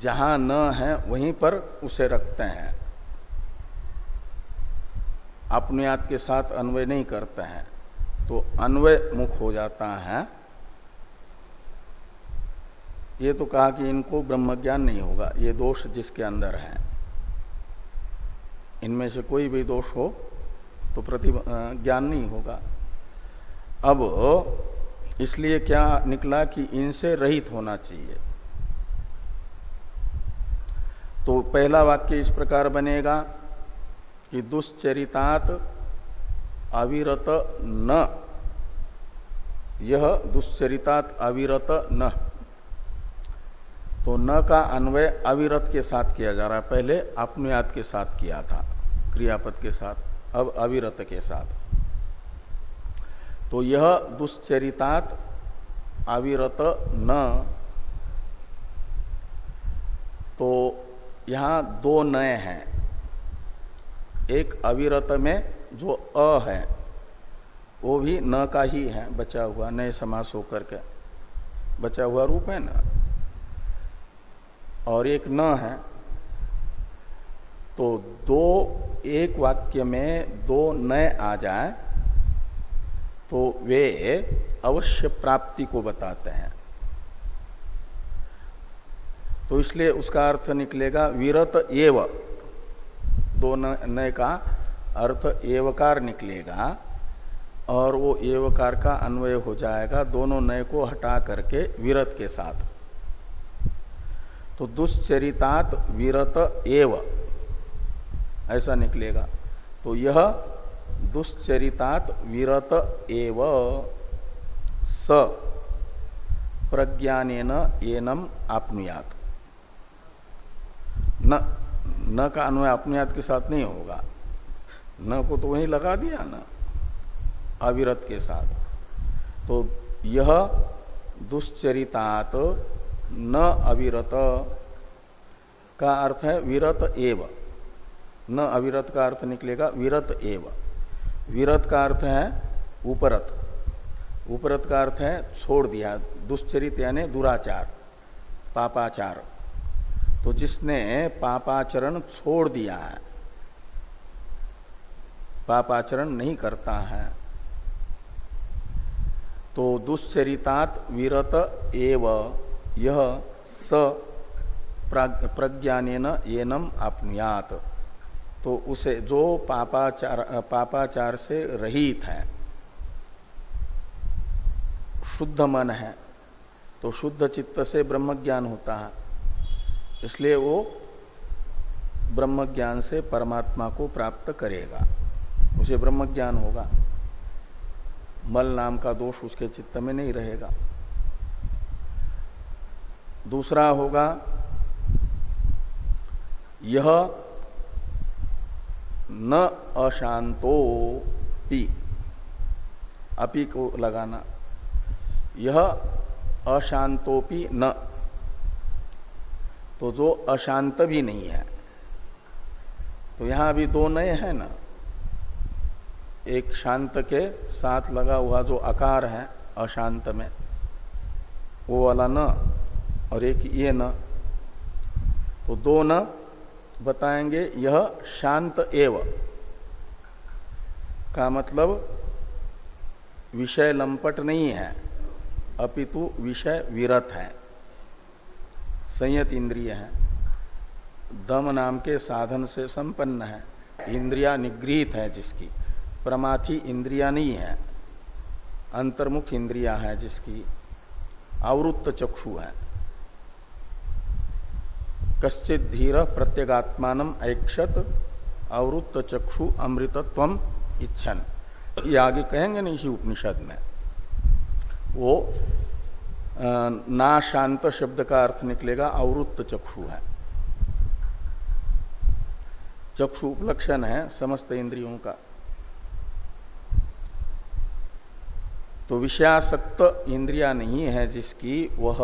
Speaker 1: जहाँ न है, वहीं पर उसे रखते हैं। अपने के साथ अन्वय नहीं करते हैं तो अन्वय मुख हो जाता है। ये तो कहा कि इनको ब्रह्म ज्ञान नहीं होगा, ये दोष जिसके अंदर है। इनमें से कोई भी दोष हो तो प्रति ज्ञान नहीं होगा। अब इसलिए क्या निकला कि इनसे रहित होना चाहिए। तो पहला वाक्य इस प्रकार बनेगा कि दुश्चरितात अविरत न। यह दुश्चरितात अविरत न। तो न का अन्वय अविरत के साथ किया जा रहा पहले अपनुयात के साथ किया था, क्रियापद के साथ, अब अविरत के साथ। तो यह दुश्चरितात अविरत न। तो यहाँ दो नए हैं। एक अविरत में जो अ है, वो भी न का ही है, बचा हुआ, नए समास होकर के। बचा हुआ रूप है ना। और एक न है। तो दो, एक वाक्य में दो नए आ जाए तो वे अवश्य प्राप्ति को बताते हैं। तो इसलिए उसका अर्थ निकलेगा, विरत एव। दो नए का अर्थ एवकार निकलेगा और वो एवकार का अन्वय हो जाएगा, दोनों नए को हटा करके विरत के साथ। तो दुश्चरितात विरत एव, ऐसा निकलेगा। तो यह दुश्चरितात विरत एव, स प्रज्ञान एनम आपनुयात। न न का अन्वय अपनुयात के साथ नहीं होगा। न को तो वहीं लगा दिया ना, अविरत के साथ। तो यह दुश्चरितात न अविरत का अर्थ है विरत एव। न अविरत का अर्थ निकलेगा विरत एव। विरत का अर्थ है उपरत। उपरत का अर्थ है छोड़ दिया, दुश्चरित यानी दुराचार, पापाचार। तो जिसने पापाचरण छोड़ दिया है, पापाचरण नहीं करता है तो दुश्चरितात विरत एव, यह स प्रज्ञान एनम अपनियात तो उसे, जो पापाचार पापाचार से रहित है, शुद्ध मन है तो शुद्ध चित्त से ब्रह्म ज्ञान होता है। इसलिए वो ब्रह्म ज्ञान से परमात्मा को प्राप्त करेगा। उसे ब्रह्म ज्ञान होगा। मल नाम का दोष उसके चित्त में नहीं रहेगा। दूसरा होगा, यह न अशांतो पी अपी को लगाना। यह अशांतोपी न। तो जो अशांत भी नहीं है। तो यहाँ अभी दो नए हैं ना। एक शांत के साथ लगा हुआ जो आकार है, अशांत में, वो वाला न, और एक ये न। तो दो न बताएँगे, यह शांत एव। का मतलब विषय लंपट नहीं है, अपितु विषय विरत है। संयत इंद्रिय है। दम नाम के साधन से संपन्न है। इंद्रिया निगृहित है जिसकी। प्रमाथी इंद्रिया नहीं है। अंतर्मुख इंद्रिया है जिसकी। आवृत्त चक्षु है। कश्चित धीर प्रत्यगात्मान ऐक्षत, आवृत्त चक्षु अमृतत्व इच्छन। ये आगे कहेंगे नहीं, इसी उपनिषद में। वो ना शांत शब्द का अर्थ निकलेगा अवृत्त चक्षु है। चक्षु उपलक्षण है समस्त इंद्रियों का। तो विषयासक्त इंद्रिया नहीं है जिसकी वह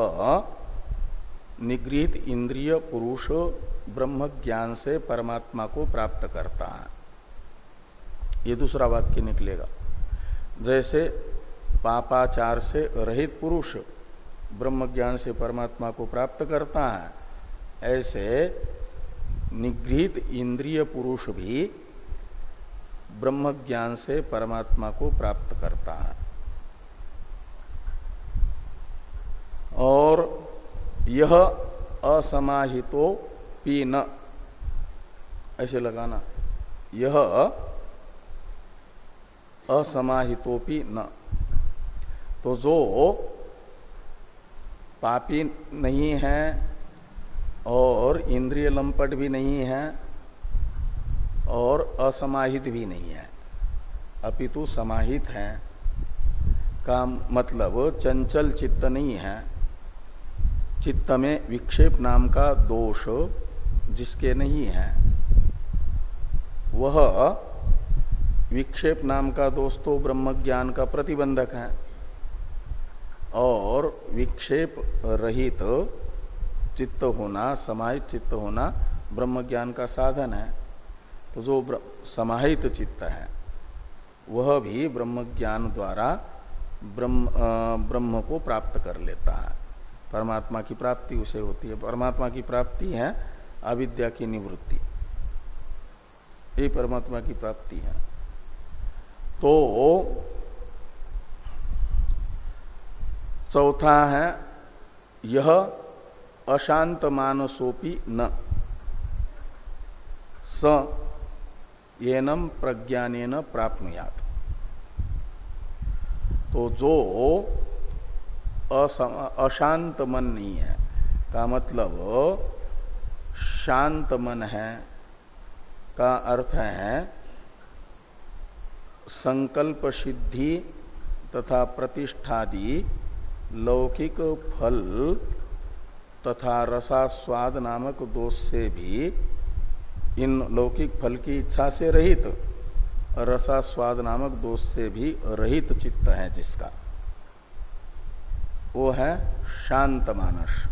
Speaker 1: निगृहित इंद्रिय पुरुष ब्रह्म ज्ञान से परमात्मा को प्राप्त करता है। ये दूसरा वाक्य निकलेगा। जैसे पापाचार से रहित पुरुष ब्रह्म ज्ञान से परमात्मा को प्राप्त करता है। ऐसे निगृहित इंद्रिय पुरुष भी ब्रह्म ज्ञान से परमात्मा को प्राप्त करता है। और यह असमाहितो पी न, ऐसे लगाना, यह असमाहितोपि न। तो जो पापी नहीं है और इंद्रिय लंपट भी नहीं है और असमाहित भी नहीं है। अपितु समाहित है। का मतलब चंचल चित्त नहीं है। चित्त में विक्षेप नाम का दोष जिसके नहीं है। वह विक्षेप नाम का दोष तो ब्रह्म ज्ञान का प्रतिबंधक है। और विक्षेप रहित चित्त होना, समाहित चित्त होना ब्रह्म ज्ञान का साधन है। तो जो समाहित चित्त है, वह भी ब्रह्म ज्ञान द्वारा ब्रह्म ब्रह्म को प्राप्त कर लेता है। परमात्मा की प्राप्ति उसे होती है। परमात्मा की प्राप्ति है अविद्या की निवृत्ति। ये परमात्मा की प्राप्ति है। तो चौथा है, यह अशांत मानसोपी न। स येनम प्रज्ञान प्राप्त तो जो अशांत मन नहीं है का मतलब शांत मन है, का अर्थ है संकल्प सिद्धि तथा प्रतिष्ठादि लौकिक फल तथा रसास्वाद नामक दोष से भी इन लौकिक फल की इच्छा से रहित, रसास्वाद नामक दोष से भी रहित चित्त है जिसका। वो है शांत मानस।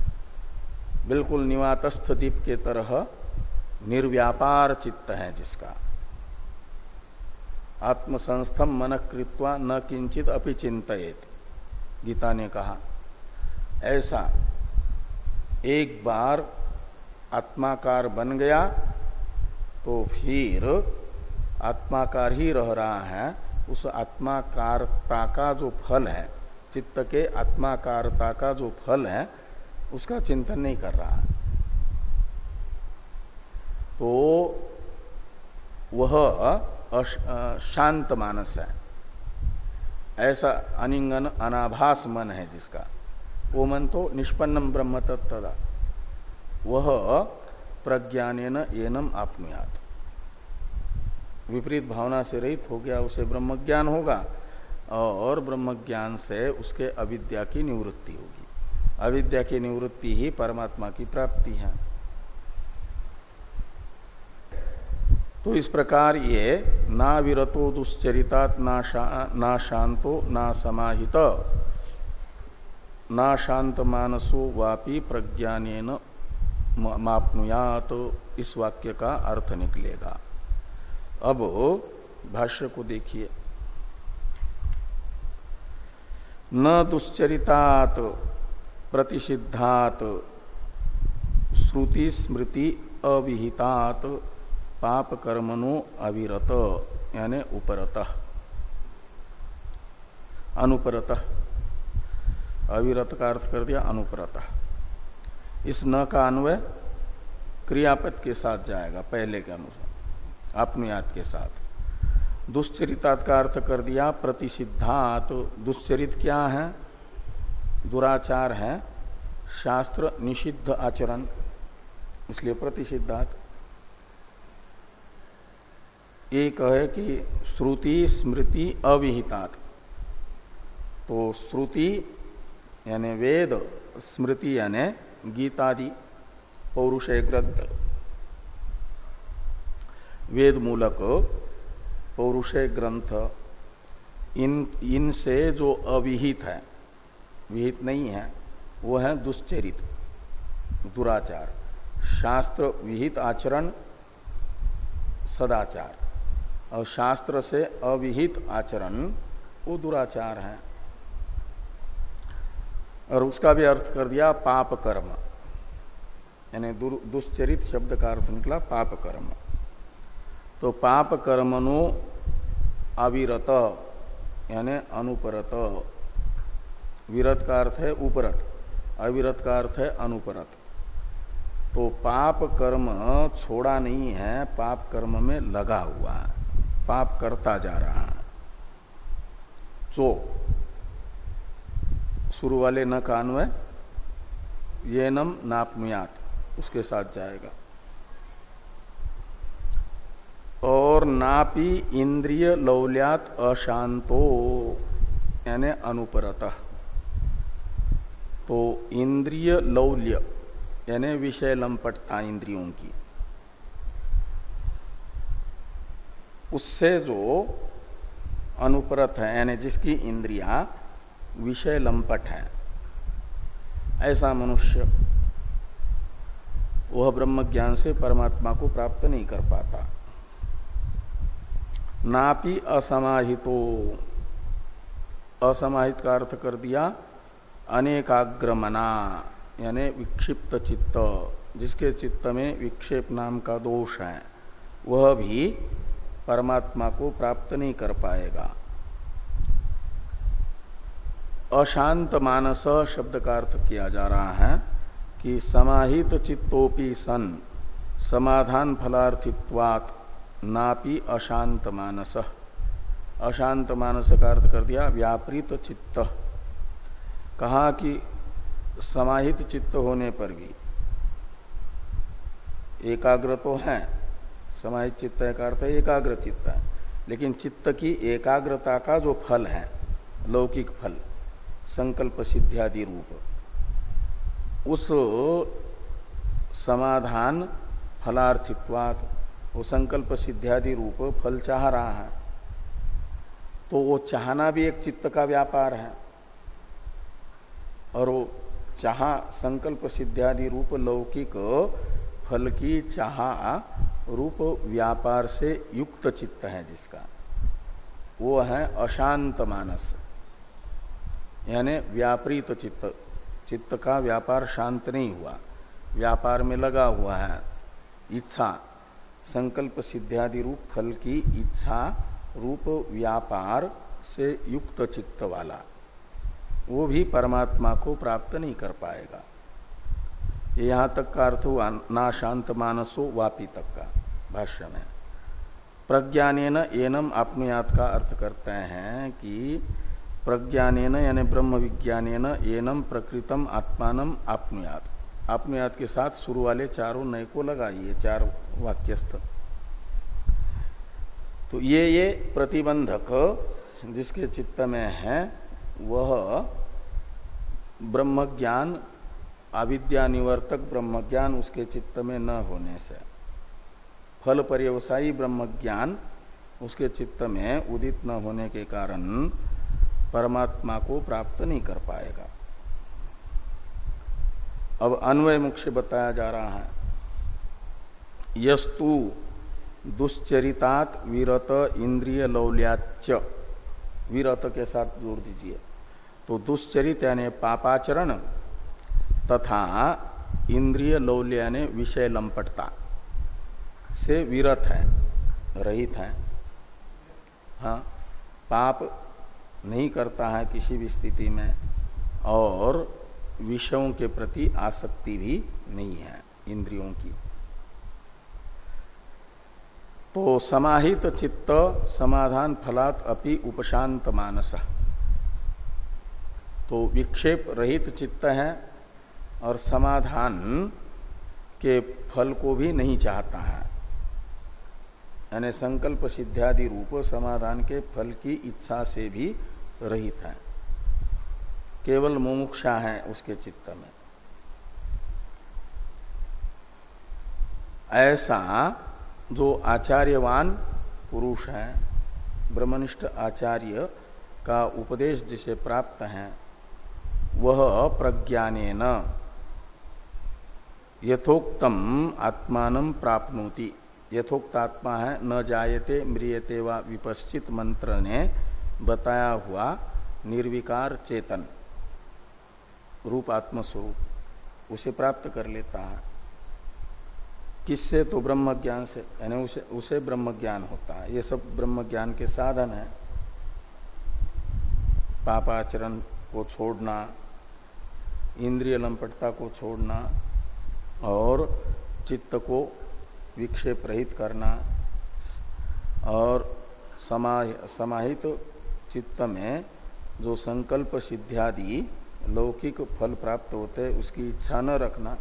Speaker 1: बिल्कुल निवातस्थ दीप के तरह निर्व्यापार चित्त है जिसका। आत्मसंस्थम मन कृत्वा न किंचित अपि चिंतित गीता ने कहा, ऐसा एक बार आत्माकार बन गया तो फिर आत्माकार ही रह रहा है। उस आत्माकारता का जो फल है, चित्त के आत्माकारता का जो फल है, उसका चिंतन नहीं कर रहा तो वह शांत मानस है। ऐसा अनिंगन अनाभास मन है जिसका। वो मन तो निष्पन्नम ब्रह्म तत्दा वह प्रज्ञान एनम आपनुयात विपरीत भावना से रहित हो गया, उसे ब्रह्म ज्ञान होगा और ब्रह्म ज्ञान से उसके अविद्या की निवृत्ति होगी। अविद्या की निवृत्ति ही परमात्मा की प्राप्ति है। तो इस प्रकार ये ना विरतो दुश्चरितात ना, शा, ना शांतो ना समाहित। ना शांत मानसो वापी प्रज्ञान मापनुयात। तो इस वाक्य का अर्थ निकलेगा। अब भाष्य को देखिए। न दुश्चरितात प्रतिषिद्धात श्रुति स्मृति अविहितात। पाप कर्मणो अविरत, यानी उपरत। अनुपरत। अविरत का अर्थ कर दिया अनुपरत। इस न का अन्वय क्रियापद के साथ जाएगा, पहले के अनुसार आत्मयात के साथ। दुश्चरितात का अर्थ कर दिया प्रतिषिद्धात। तो दुश्चरित क्या है? दुराचार है। शास्त्र निषिद्ध आचरण, इसलिए प्रतिषिद्धात। एक है कि श्रुति, स्मृति, अविहितात। तो श्रुति यानी वेद, स्मृति यानी गीतादि पौरुषय ग्रंथ वेद मूलक पौरुषय ग्रंथ इन, इनसे जो अविहित है, विहित नहीं है, वो है दुश्चरित, दुराचार। शास्त्र, विहित आचरण, सदाचार। और शास्त्र से अविहित आचरण, वो दुराचार है। और उसका भी अर्थ कर दिया पाप कर्म यानी दुश्चरित शब्द का अर्थ निकला पाप कर्म तो पाप कर्मनो अविरत, यानी अनुपरत। विरत का अर्थ है उपरत, अविरत का अर्थ है अनुपरत। तो पाप कर्म छोड़ा नहीं है पाप कर्म में लगा हुआ पाप करता जा रहा है। चो शुरू वाले न का अन्वय ये नम नापनुयात उसके साथ जाएगा। और नापी इंद्रिय लौल्यात अशांतो, यानी अनुपरत। तो इंद्रिय लौल्य, यानी विषय लंपटता इंद्रियों की। उससे जो अनुपरत है, यानी जिसकी इंद्रिया विषय लंपट है। ऐसा मनुष्य वह ब्रह्म ज्ञान से परमात्मा को प्राप्त नहीं कर पाता। नापि असमाहितो। असमाहित का अर्थ कर दिया, अनेकाग्रमना, यानी विक्षिप्त चित्त, जिसके चित्त में विक्षेप नाम का दोष है, वह भी परमात्मा को प्राप्त नहीं कर पाएगा। अशांत मानस शब्द का अर्थ किया जा रहा है कि समाहित चित्तोपि सन, समाधान फलार्थित्वात नापि अशांत मानस। अशांत मानस का अर्थ कर दिया, व्यापृत चित्त। कहा कि समाहित चित्त होने पर भी एकाग्र तो है समाहित चित्त का अर्थ है एकाग्र चित्त है। लेकिन चित्त की एकाग्रता का जो फल है, लौकिक फल, संकल्प सिद्ध्यादि रूप, उस समाधान फलार्थित्वात, वो संकल्प सिद्ध्यादि रूप फल चाह रहा है। तो वो चाहना भी एक चित्त का व्यापार है। और वो चाह, संकल्प सिद्ध्यादि रूप लौकिक फल की चाह रूप व्यापार से युक्त चित्त है जिसका। वो है अशांत मानस। यानी व्यापृत चित्त। चित्त का व्यापार शांत नहीं हुआ। व्यापार में लगा हुआ है। इच्छा। संकल्प सिद्ध्यादि रूप फल की इच्छा रूप व्यापार से युक्त चित्त वाला। वो भी परमात्मा को प्राप्त नहीं कर पाएगा। ये यहाँ तक का अर्थ हुआ ना शांत मानसो वापी तक का भाष्य में। प्रज्ञान एनम आत्मयात का अर्थ करते हैं कि प्रज्ञान यानी ब्रह्म विज्ञान एनम प्रकृतम आत्मान आत्मयात। आत्मयात के साथ शुरू वाले चारों नय को लगाइए चार वाक्यस्थ। तो ये ये प्रतिबंधक जिसके चित्त में है, वह ब्रह्म ज्ञान अविद्या निवर्तक ब्रह्म ज्ञान उसके चित्त में न होने से। फल पर्यवसायी ब्रह्म ज्ञान उसके चित्त में उदित न होने के कारण परमात्मा को प्राप्त नहीं कर पाएगा। अब अन्वय मुख्य बताया जा रहा है। यस्तु दुश्चरितात विरत इंद्रिय लौल्याच विरत के साथ जोड़ दीजिए। तो दुश्चरित यानी पापाचरण तथा इंद्रिय लौल्य यानी विषय लंपटता से विरत है, रहित है। हाँ पाप नहीं करता है किसी भी स्थिति में और विषयों के प्रति आसक्ति भी नहीं है, इंद्रियों की। तो समाहित चित्त समाधान फलात अपि उपशांत मानस। तो विक्षेप रहित चित्त है और समाधान के फल को भी नहीं चाहता है। यानी संकल्प सिद्ध्यादि रूप समाधान के फल की इच्छा से भी रहित है। केवल मुमुक्षा है उसके चित्त में। ऐसा जो आचार्यवान पुरुष है, ब्रह्मनिष्ठ आचार्य का उपदेश जिसे प्राप्त है, वह प्रज्ञान यथोक्तम आत्मान प्राप्नोति। यथोक्त आत्मा है, न जायते, म्रियते व विपश्चित मंत्र ने बताया हुआ निर्विकार चेतन। रूप आत्मस्वरूप, उसे प्राप्त कर लेता है। किससे? तो ब्रह्म ज्ञान से, यानी उसे उसे ब्रह्म ज्ञान होता है। ये सब ब्रह्म ज्ञान के साधन है। पापाचरण को छोड़ना, इंद्रिय लंपटता को छोड़ना और चित्त को विक्षेप रहित करना और समाह, समाहित चित्त में जो संकल्प सिद्ध्यादि लौकिक फल प्राप्त होते उसकी इच्छा न रखना,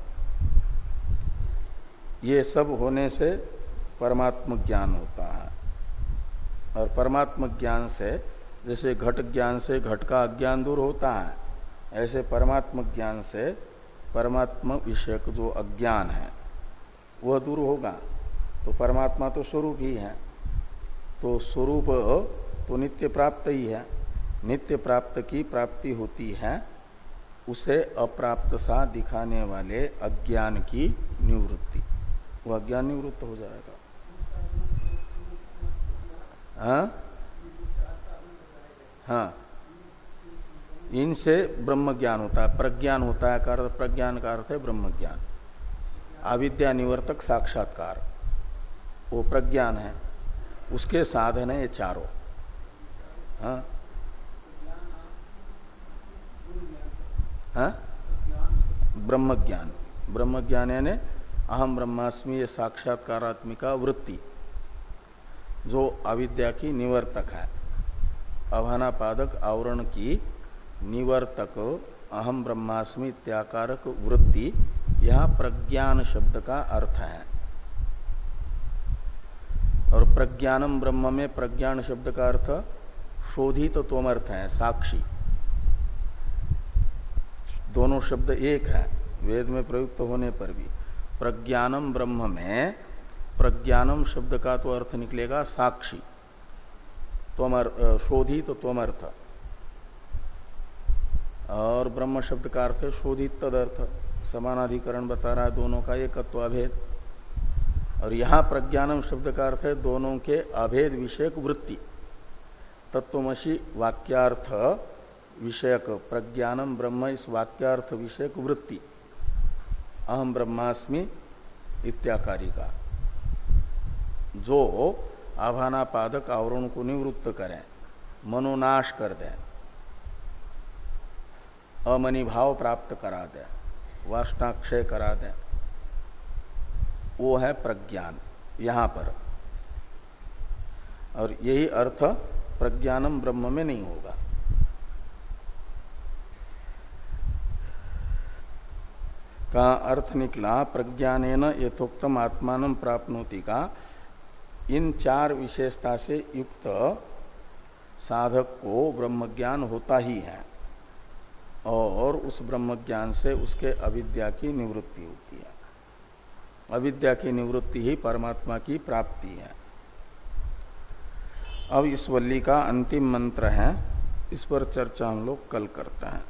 Speaker 1: ये सब होने से परमात्म ज्ञान होता है। और परमात्म ज्ञान से, जैसे घट ज्ञान से घट का अज्ञान दूर होता है, ऐसे परमात्म ज्ञान से परमात्मा विषयक जो अज्ञान है, वह दूर होगा। तो परमात्मा तो स्वरूप ही है। तो स्वरूप तो नित्य प्राप्त ही है। नित्य प्राप्त की प्राप्ति होती है, उसे अप्राप्त सा दिखाने वाले अज्ञान की निवृत्ति। वह अज्ञान निवृत्त हो जाएगा। हाँ? हाँ। इनसे ब्रह्म ज्ञान होता है, प्रज्ञान होता है, का प्रज्ञान का अर्थ है ब्रह्म ज्ञान अविद्या निवर्तक साक्षात्कार। वो प्रज्ञान है। उसके साधन है ये चारों। हाँ? हाँ? ब्रह्म ज्ञान ब्रह्म ज्ञान यानी अहम ब्रह्मास्मि ये साक्षात्कारात्मिका वृत्ति। जो अविद्या की निवर्तक है। अभानापादक आवरण की निवर्तक अहम ब्रह्मास्मि इत्याकारक वृत्ति, यह प्रज्ञान शब्द का अर्थ है। और प्रज्ञानम ब्रह्म में प्रज्ञान शब्द का अर्थ शोधित तो तोमर्थ है, साक्षी। दोनों शब्द एक है, वेद में प्रयुक्त होने पर भी। प्रज्ञानम ब्रह्म में प्रज्ञानम शब्द का तो अर्थ निकलेगा साक्षी। तोमर शोधित तो तोमर्थ और ब्रह्म शब्द का अर्थ है शोधित तदर्थ। समानाधिकरण बता रहा है दोनों का एकत्व अभेद और यहाँ प्रज्ञानम शब्द का अर्थ है दोनों के अभेद विषयक वृत्ति। तत्वमसी वाक्यार्थ विषयक प्रज्ञानम ब्रह्म इस वाक्यार्थ विषयक वृत्ति। अहम ब्रह्मास्मि इत्याकारी का जो आभानापादक आवरण को निवृत्त करें, मनोनाश कर दें। अमनि भाव प्राप्त करा दें वाष्णाक्षय करा दें। वो है प्रज्ञान, यहाँ पर। और यही अर्थ प्रज्ञानम ब्रह्म में नहीं होगा। का अर्थ निकला प्रज्ञान यथोक्तम आत्मान प्राप्त का। इन चार विशेषता से युक्त साधक को ब्रह्मज्ञान होता ही है। और उस ब्रह्म ज्ञान से उसके अविद्या की निवृत्ति होती है। अविद्या की निवृत्ति ही परमात्मा की प्राप्ति है। अब इस वल्ली का अंतिम मंत्र है, इस पर चर्चा हम लोग कल करते हैं।